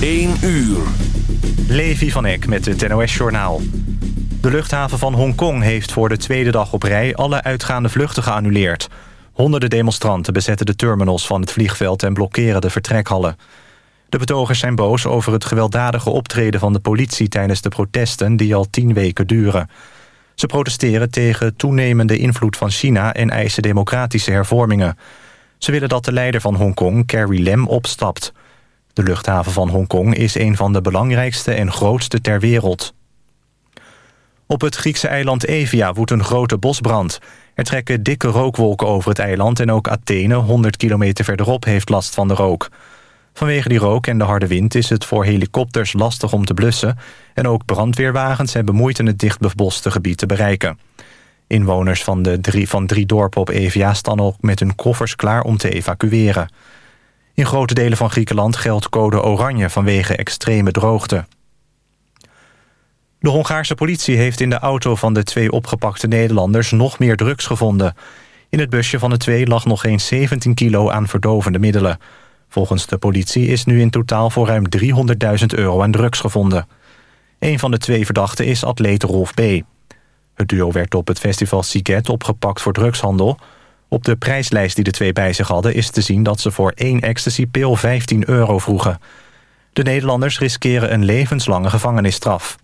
1 uur. Levi van Eck met het NOS-journaal. De luchthaven van Hongkong heeft voor de tweede dag op rij... alle uitgaande vluchten geannuleerd. Honderden demonstranten bezetten de terminals van het vliegveld... en blokkeren de vertrekhallen. De betogers zijn boos over het gewelddadige optreden van de politie... tijdens de protesten die al tien weken duren. Ze protesteren tegen toenemende invloed van China... en eisen democratische hervormingen. Ze willen dat de leider van Hongkong, Carrie Lam, opstapt... De luchthaven van Hongkong is een van de belangrijkste en grootste ter wereld. Op het Griekse eiland Evia woedt een grote bosbrand. Er trekken dikke rookwolken over het eiland... en ook Athene, 100 kilometer verderop, heeft last van de rook. Vanwege die rook en de harde wind is het voor helikopters lastig om te blussen... en ook brandweerwagens hebben moeite het dichtbeboste gebied te bereiken. Inwoners van, de drie, van drie dorpen op Evia staan ook met hun koffers klaar om te evacueren. In grote delen van Griekenland geldt code oranje vanwege extreme droogte. De Hongaarse politie heeft in de auto van de twee opgepakte Nederlanders nog meer drugs gevonden. In het busje van de twee lag nog eens 17 kilo aan verdovende middelen. Volgens de politie is nu in totaal voor ruim 300.000 euro aan drugs gevonden. Een van de twee verdachten is atleet Rolf B. Het duo werd op het festival Siget opgepakt voor drugshandel... Op de prijslijst die de twee bij zich hadden... is te zien dat ze voor één ecstasy-pil 15 euro vroegen. De Nederlanders riskeren een levenslange gevangenisstraf.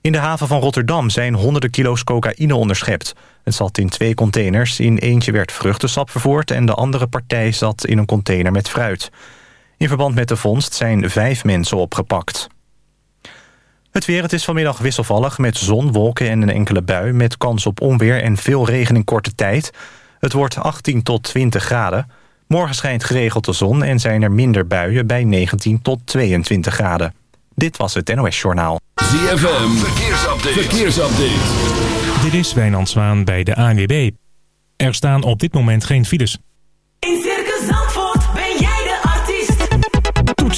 In de haven van Rotterdam zijn honderden kilo's cocaïne onderschept. Het zat in twee containers. In eentje werd vruchtensap vervoerd... en de andere partij zat in een container met fruit. In verband met de vondst zijn vijf mensen opgepakt. Het weer, het is vanmiddag wisselvallig met zon, wolken en een enkele bui... met kans op onweer en veel regen in korte tijd. Het wordt 18 tot 20 graden. Morgen schijnt geregeld de zon en zijn er minder buien bij 19 tot 22 graden. Dit was het NOS Journaal. ZFM, verkeersupdate. verkeersupdate. Dit is Wijnand Zwaan bij de ANWB. Er staan op dit moment geen files.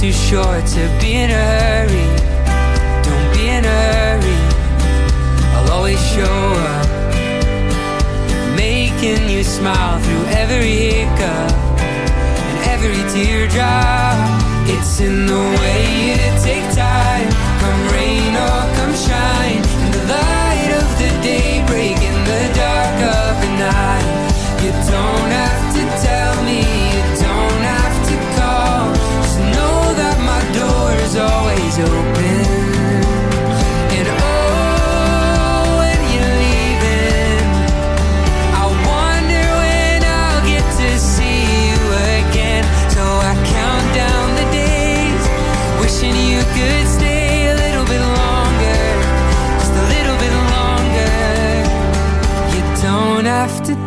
too short to be in a hurry. Don't be in a hurry. I'll always show up, making you smile through every hiccup and every teardrop. It's in the way you take time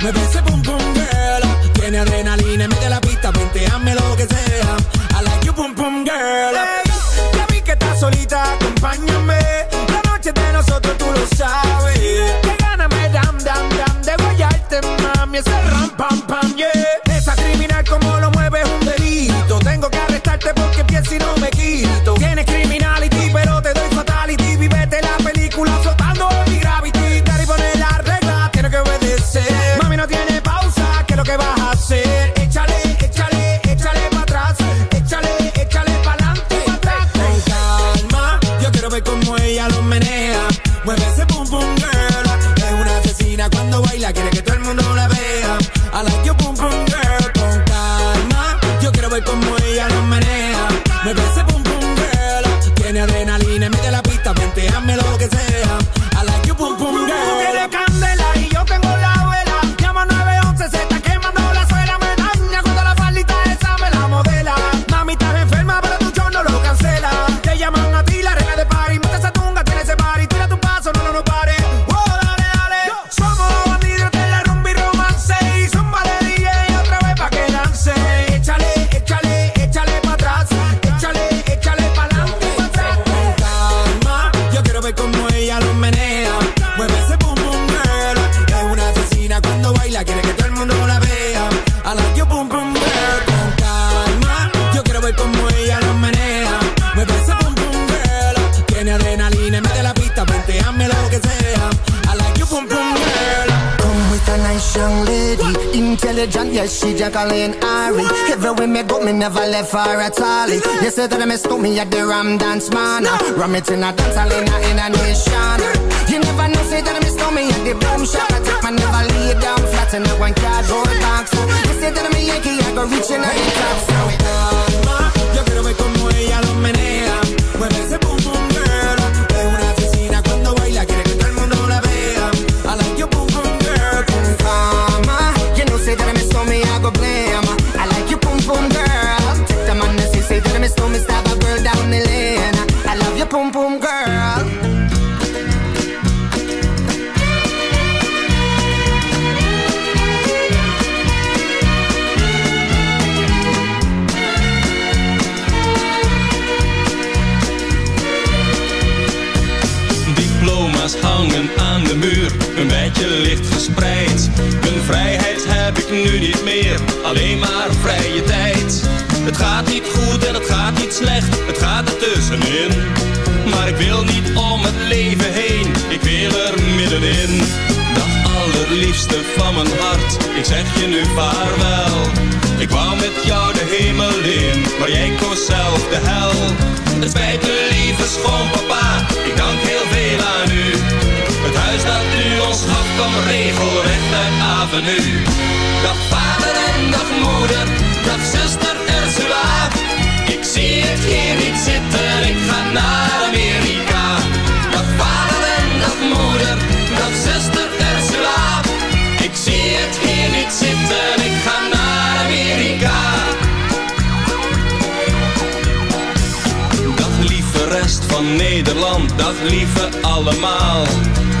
Mueve ese boom boom she Jacqueline Ari. Everywhere me go, me never left her at all. You say that I miss me at the Ram Dance Man. Ram it in a dance hall in a, a nation. You never know, say that I miss me at the boom shop. I take my never lay down flat in a one cardboard box. You say that I'm a Yankee, I go reaching out the top. So it calma, yo quiero ver cómo ella lo menea. Mueve licht verspreid. Mijn vrijheid heb ik nu niet meer, alleen maar vrije tijd. Het gaat niet goed en het gaat niet slecht, het gaat er tussenin. Maar ik wil niet om het leven heen, ik wil er middenin. Dag allerliefste van mijn hart, ik zeg je nu vaarwel. Ik wou met jou de hemel in, maar jij koos zelf de hel. Het spijt me lieve schoonpapa, ik dank heel veel aan u. Het huis dat u gaf kwam regelrecht uit avenue. Dag vader en dag moeder, dag zuster Ursula. Ik zie het hier niet zitten, ik ga naar Amerika. Dag vader en dag moeder, dag zuster Ursula. Ik zie het hier niet zitten, ik ga naar Amerika. Dag lieve rest van Nederland, dag lieve allemaal.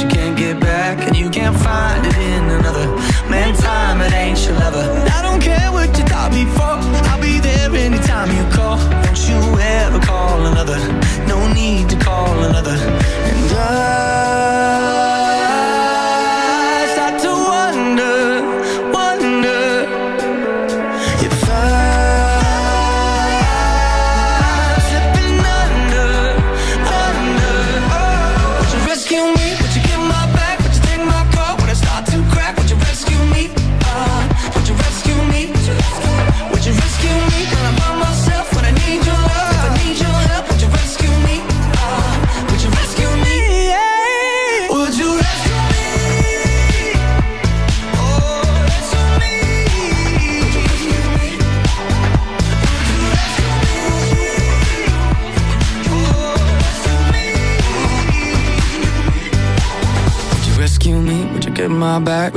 you can't.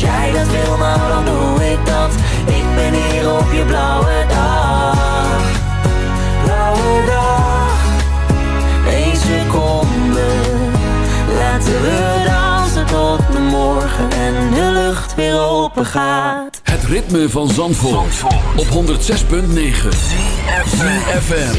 Als jij dat wil, nou dan doe ik dat. Ik ben hier op je blauwe dag. blauwe dag, Eén seconde. Laten we dansen tot de morgen en de lucht weer open gaat. Het ritme van Zandvoort, op 106.9 ZFM.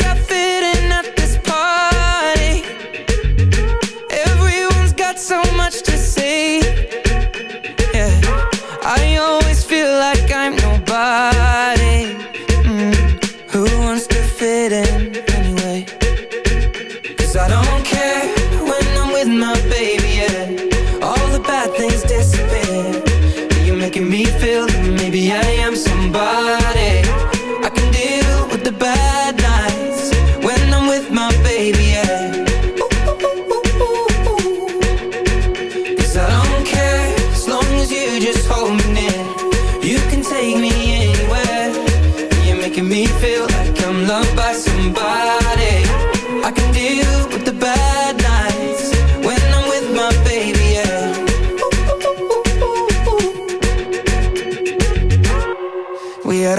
lugar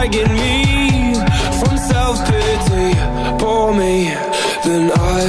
dragging me from self-pity Pour me, then I